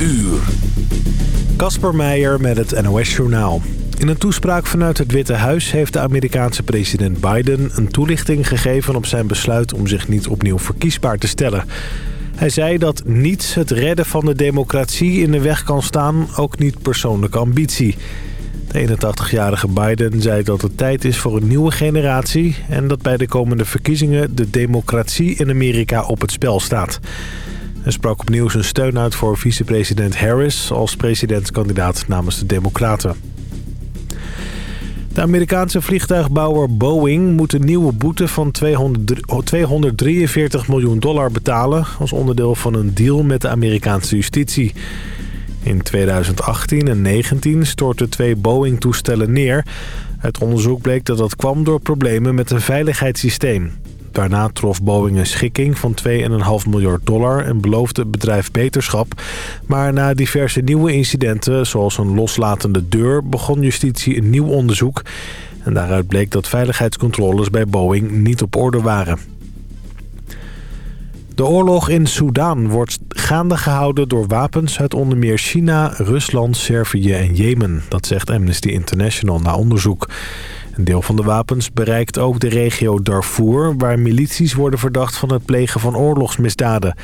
uur. Kasper Meijer met het NOS Journaal. In een toespraak vanuit het Witte Huis heeft de Amerikaanse president Biden... een toelichting gegeven op zijn besluit om zich niet opnieuw verkiesbaar te stellen. Hij zei dat niets het redden van de democratie in de weg kan staan, ook niet persoonlijke ambitie. De 81-jarige Biden zei dat het tijd is voor een nieuwe generatie... en dat bij de komende verkiezingen de democratie in Amerika op het spel staat. Hij sprak opnieuw zijn steun uit voor vicepresident Harris... als presidentskandidaat namens de Democraten. De Amerikaanse vliegtuigbouwer Boeing moet een nieuwe boete van 243 miljoen dollar betalen... als onderdeel van een deal met de Amerikaanse justitie. In 2018 en 2019 stortten twee Boeing-toestellen neer. Uit onderzoek bleek dat dat kwam door problemen met een veiligheidssysteem. Daarna trof Boeing een schikking van 2,5 miljard dollar en beloofde het bedrijf beterschap. Maar na diverse nieuwe incidenten, zoals een loslatende deur, begon justitie een nieuw onderzoek. En daaruit bleek dat veiligheidscontroles bij Boeing niet op orde waren. De oorlog in Soedan wordt gaande gehouden door wapens uit onder meer China, Rusland, Servië en Jemen. Dat zegt Amnesty International na onderzoek. Een deel van de wapens bereikt ook de regio Darfur... waar milities worden verdacht van het plegen van oorlogsmisdaden.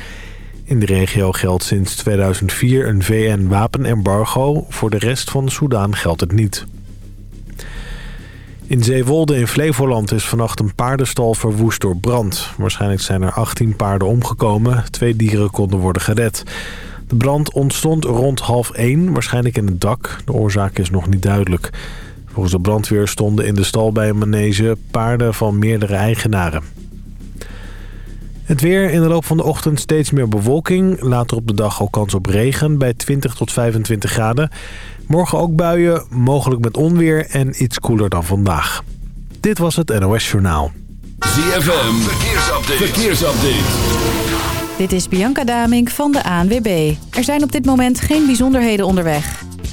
In de regio geldt sinds 2004 een VN-wapenembargo. Voor de rest van Soedan geldt het niet. In Zeewolde in Flevoland is vannacht een paardenstal verwoest door brand. Waarschijnlijk zijn er 18 paarden omgekomen. Twee dieren konden worden gered. De brand ontstond rond half 1, waarschijnlijk in het dak. De oorzaak is nog niet duidelijk. Volgens de brandweer stonden in de stal bij een manege paarden van meerdere eigenaren. Het weer in de loop van de ochtend steeds meer bewolking. Later op de dag ook kans op regen bij 20 tot 25 graden. Morgen ook buien, mogelijk met onweer en iets koeler dan vandaag. Dit was het NOS Journaal. ZFM, verkeersupdate. verkeersupdate. Dit is Bianca Damink van de ANWB. Er zijn op dit moment geen bijzonderheden onderweg.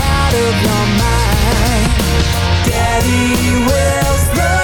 out of your mind? Daddy, where's the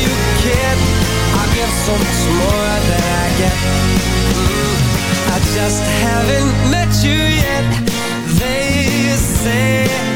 you, kid. I'll give so much more than I get. Mm, I just haven't met you yet. They say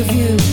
of you,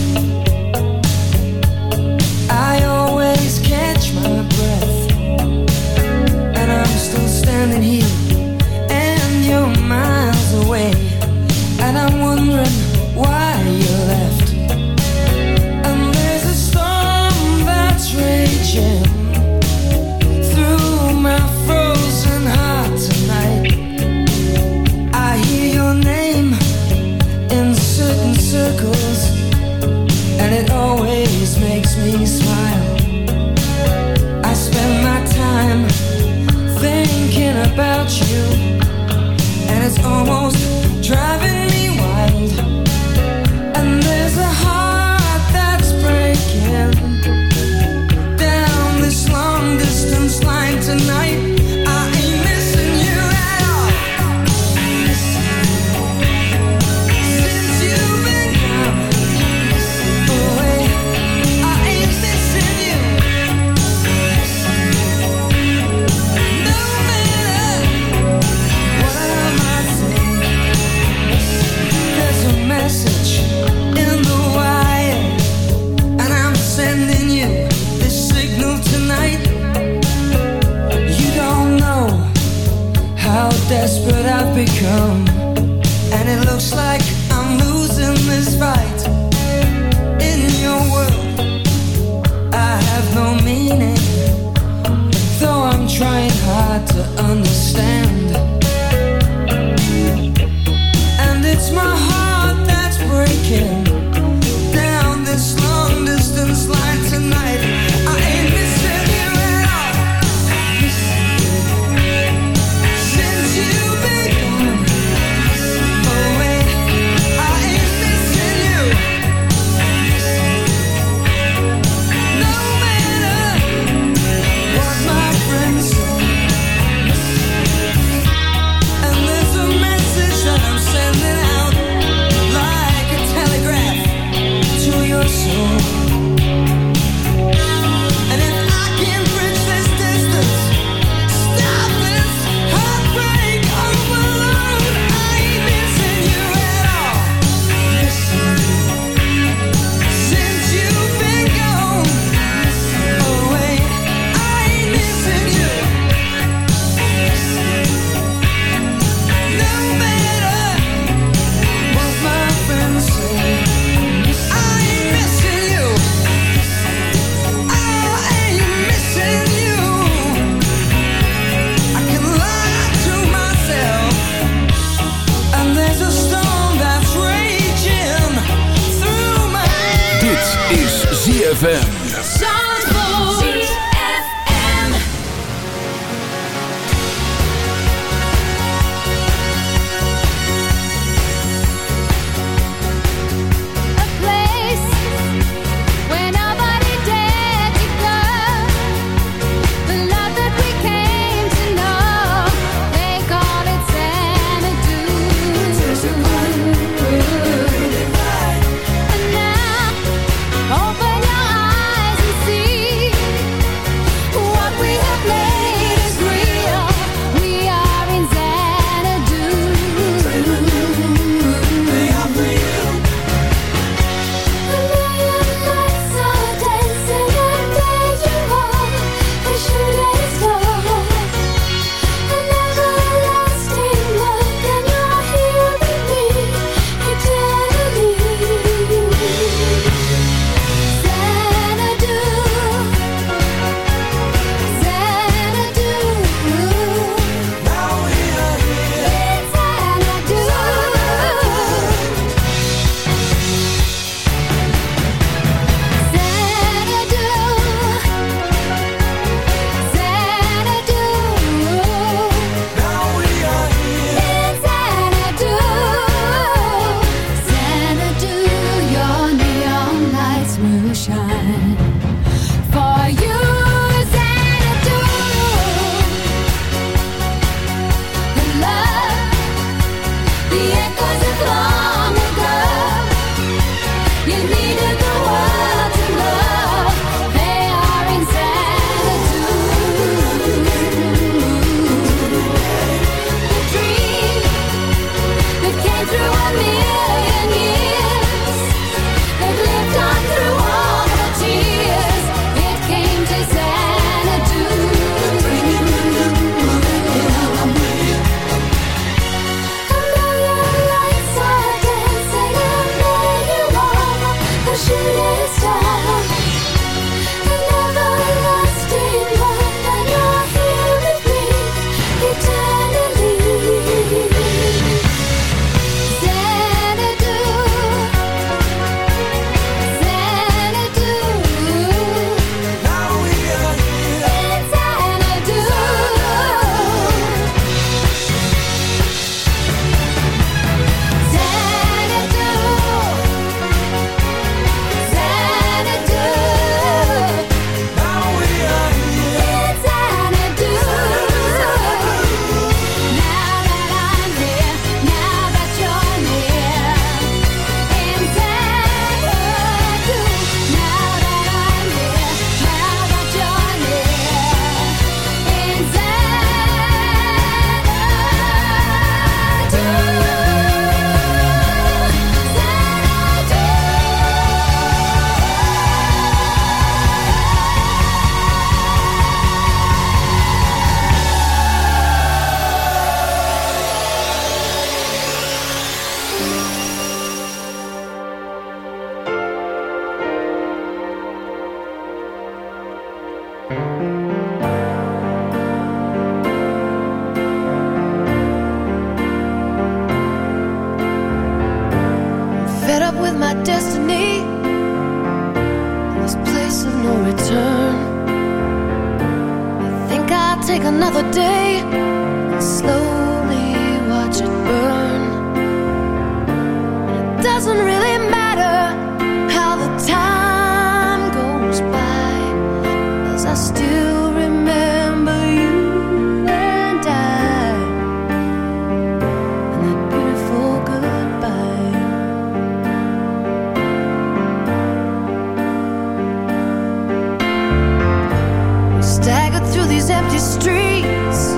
these empty streets,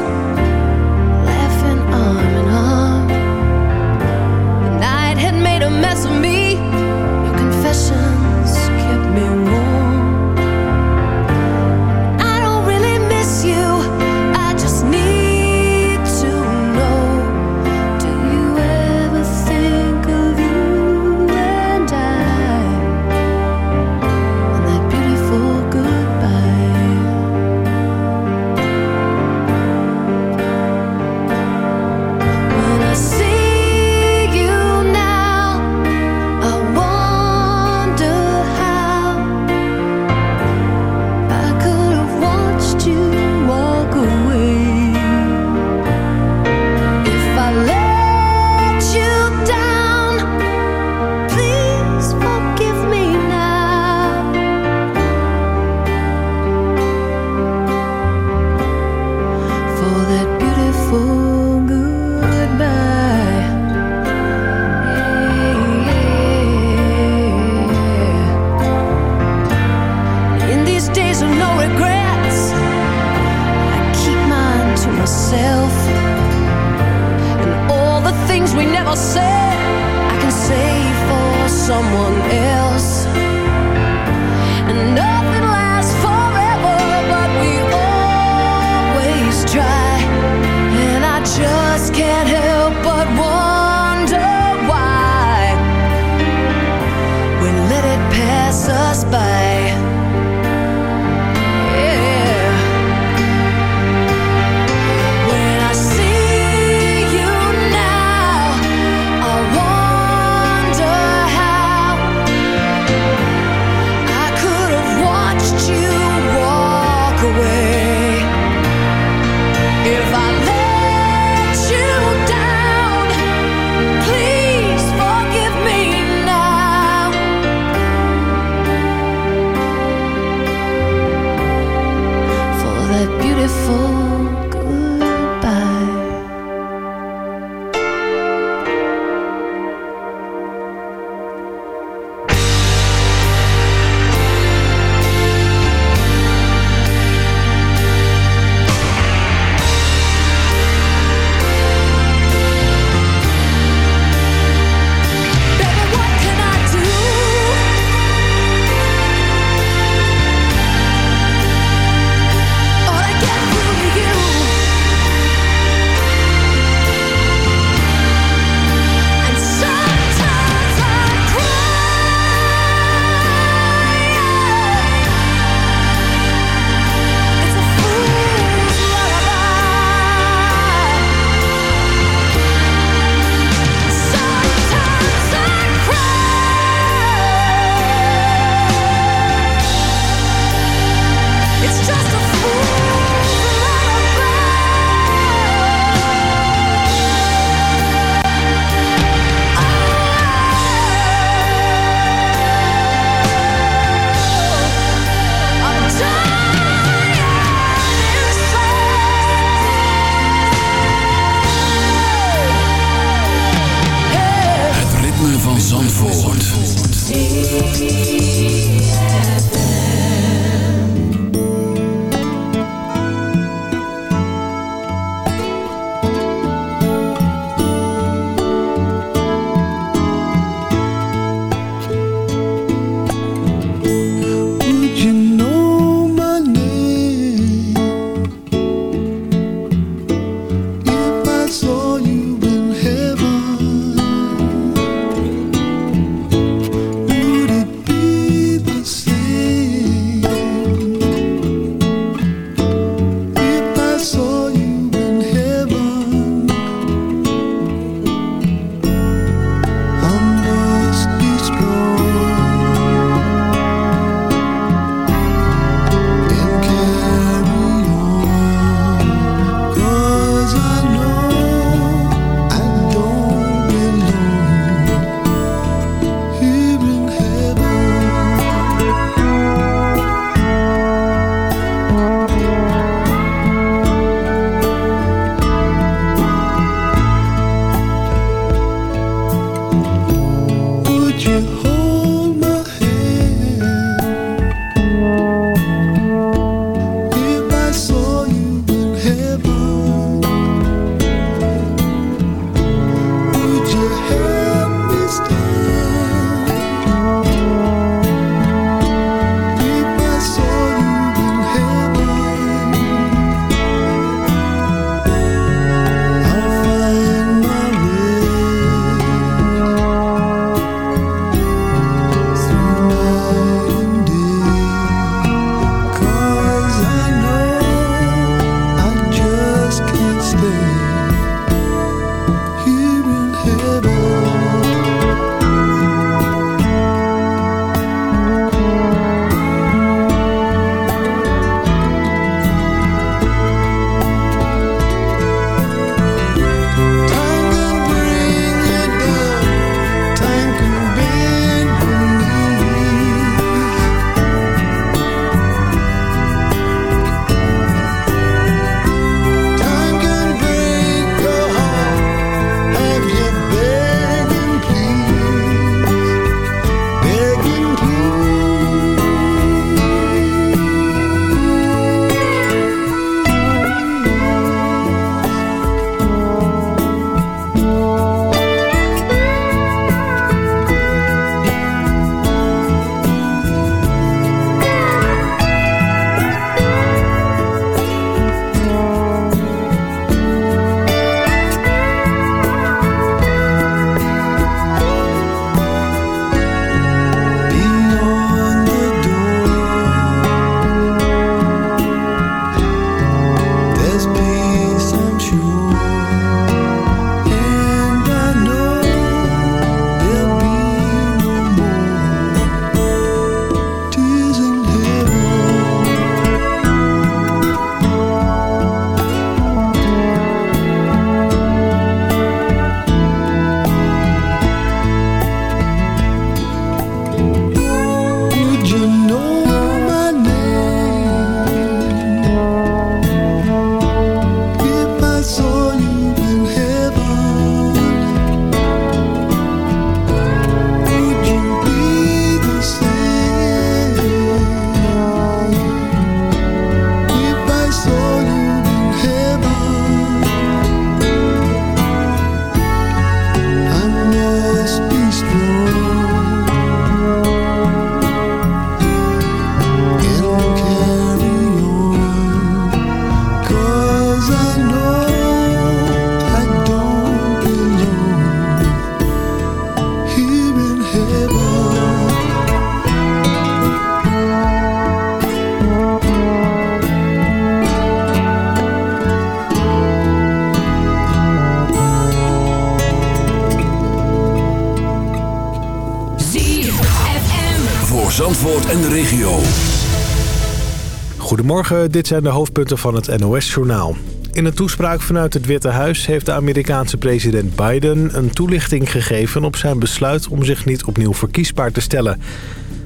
Goedemorgen, dit zijn de hoofdpunten van het NOS-journaal. In een toespraak vanuit het Witte Huis heeft de Amerikaanse president Biden... een toelichting gegeven op zijn besluit om zich niet opnieuw verkiesbaar te stellen.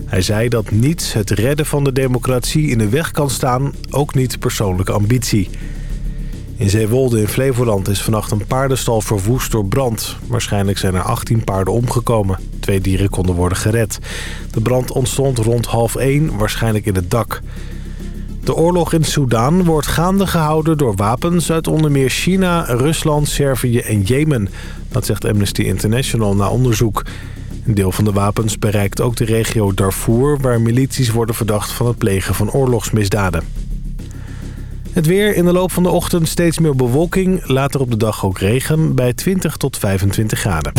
Hij zei dat niets het redden van de democratie in de weg kan staan, ook niet persoonlijke ambitie. In Zeewolde in Flevoland is vannacht een paardenstal verwoest door brand. Waarschijnlijk zijn er 18 paarden omgekomen. Twee dieren konden worden gered. De brand ontstond rond half 1, waarschijnlijk in het dak. De oorlog in Soedan wordt gaande gehouden door wapens uit onder meer China, Rusland, Servië en Jemen. Dat zegt Amnesty International na onderzoek. Een deel van de wapens bereikt ook de regio Darfur... waar milities worden verdacht van het plegen van oorlogsmisdaden. Het weer in de loop van de ochtend steeds meer bewolking. Later op de dag ook regen bij 20 tot 25 graden.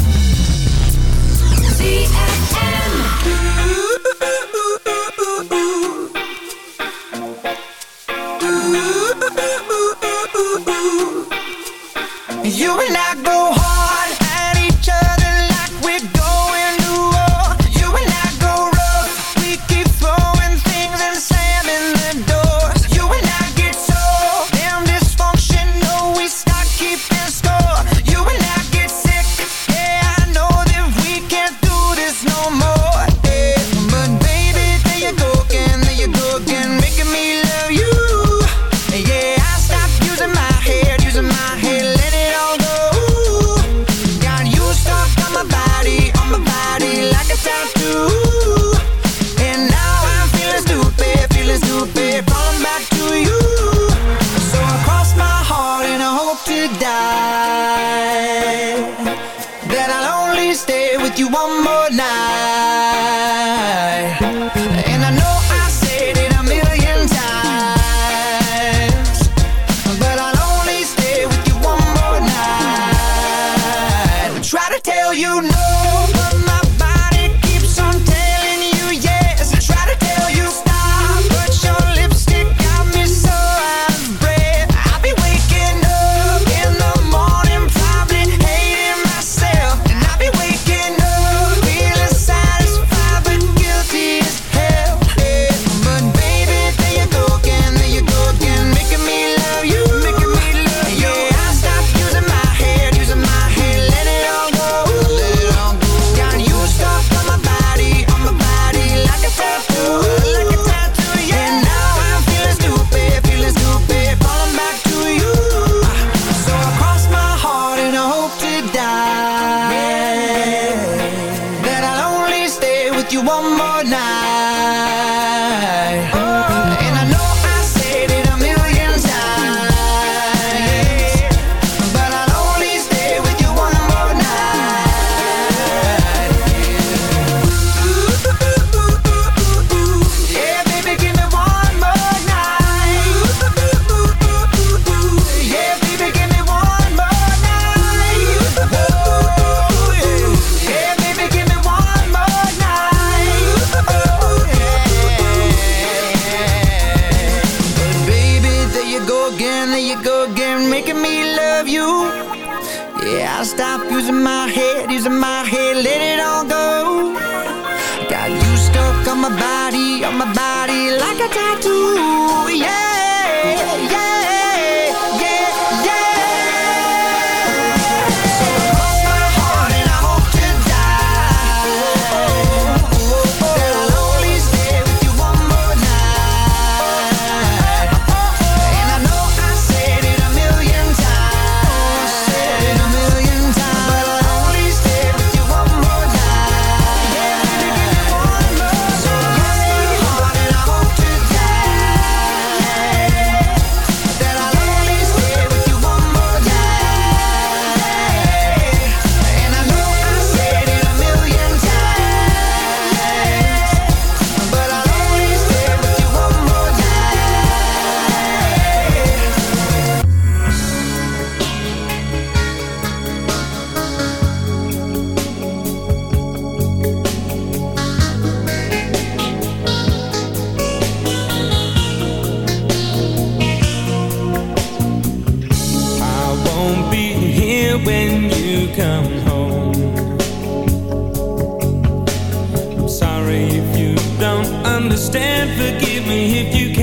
stand. Forgive me if you can.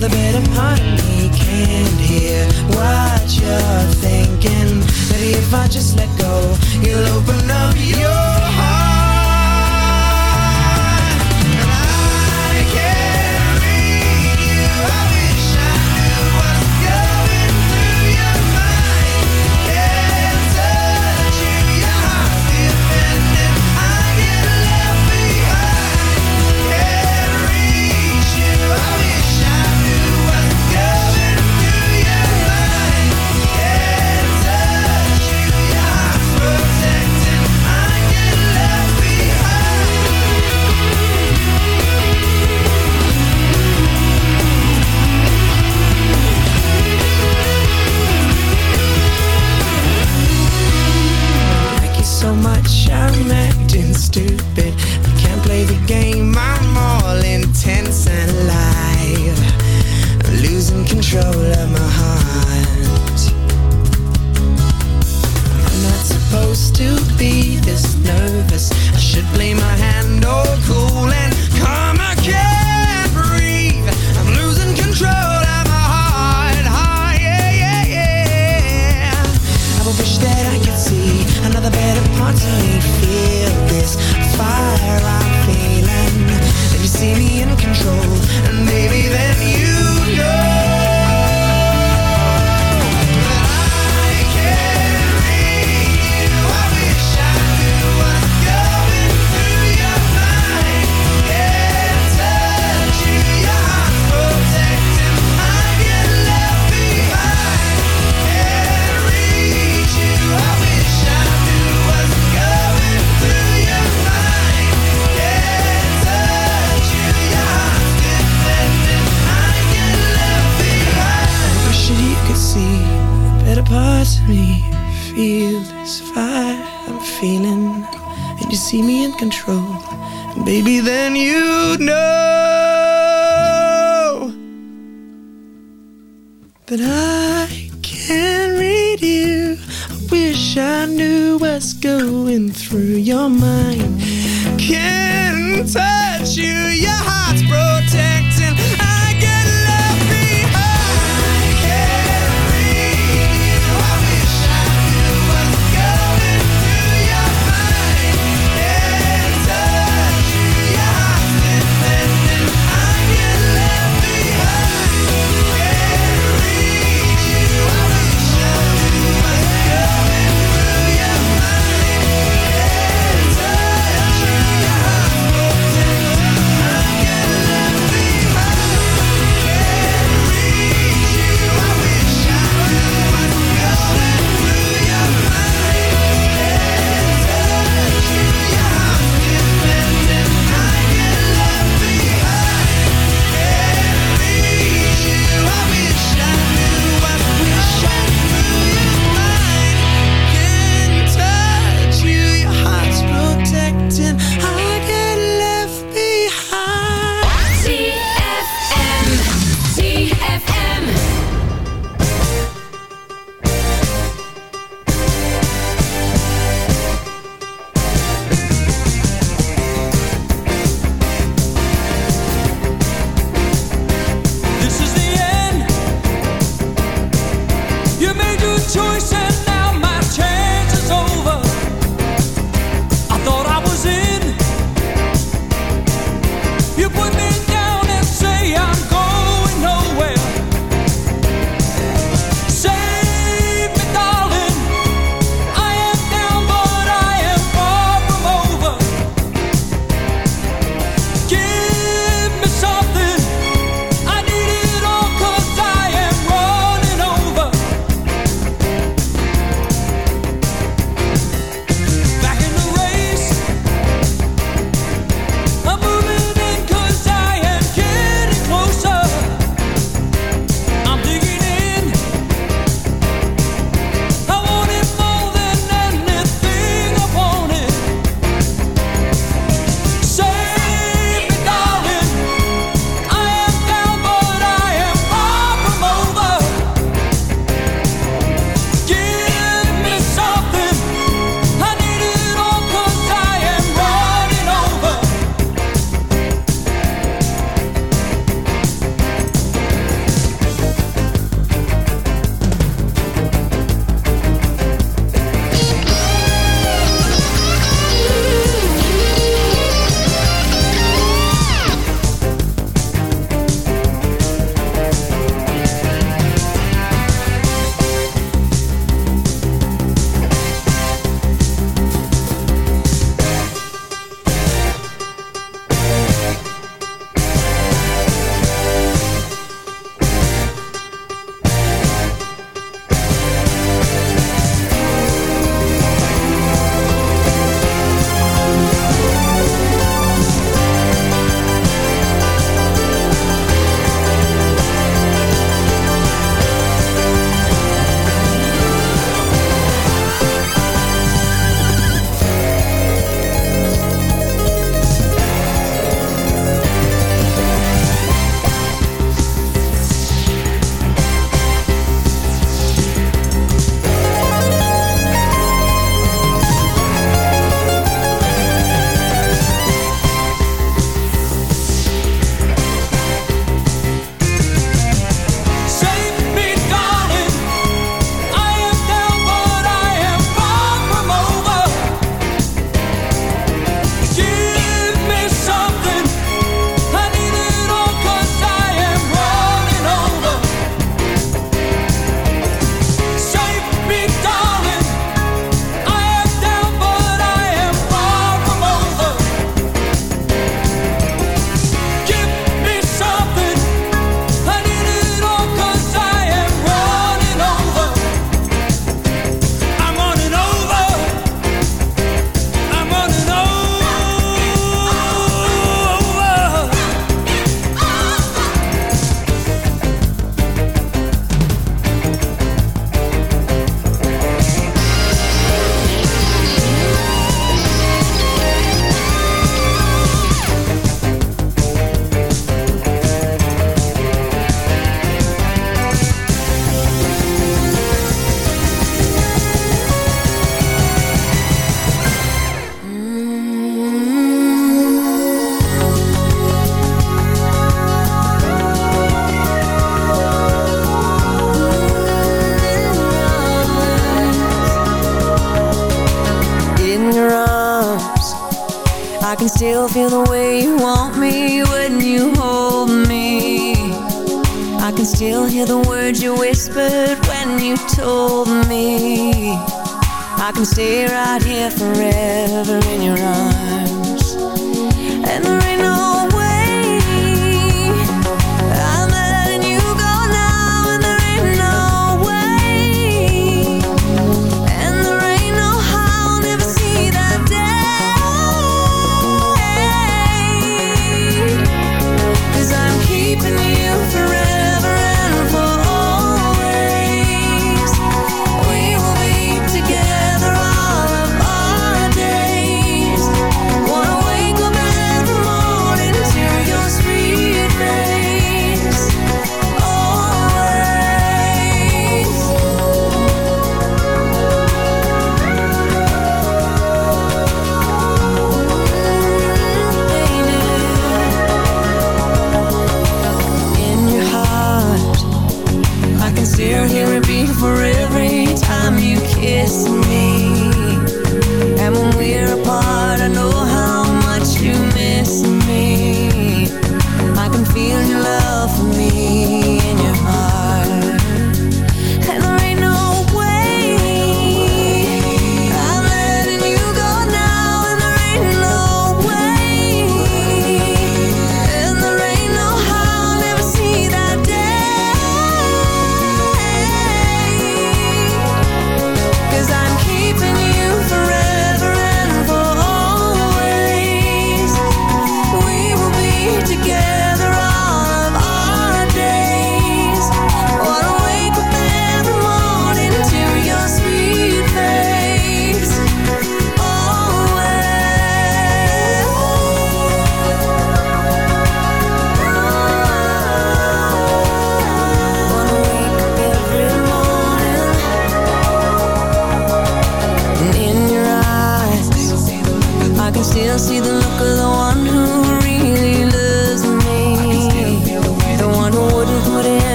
the better part of me can't hear what you're thinking. Maybe if I just let go, you'll open up your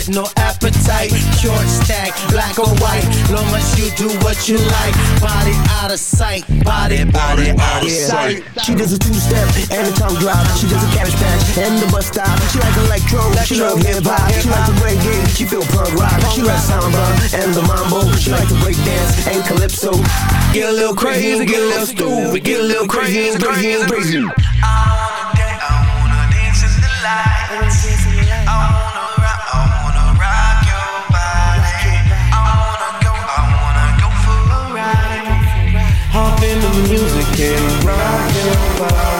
with no appetite. Short stack, black or white, long as you do what you like. Body out of sight, body, body out of sight. She does a two-step and a tongue drop. She does a cabbage patch and the bus stop. She like electro, she love hip-hop. She like the reggae, she feel punk rock. She like samba and the mambo. She like to break dance and calypso. Get a little crazy, get a little stupid, get a little crazy and crazy and crazy. Hop music and rock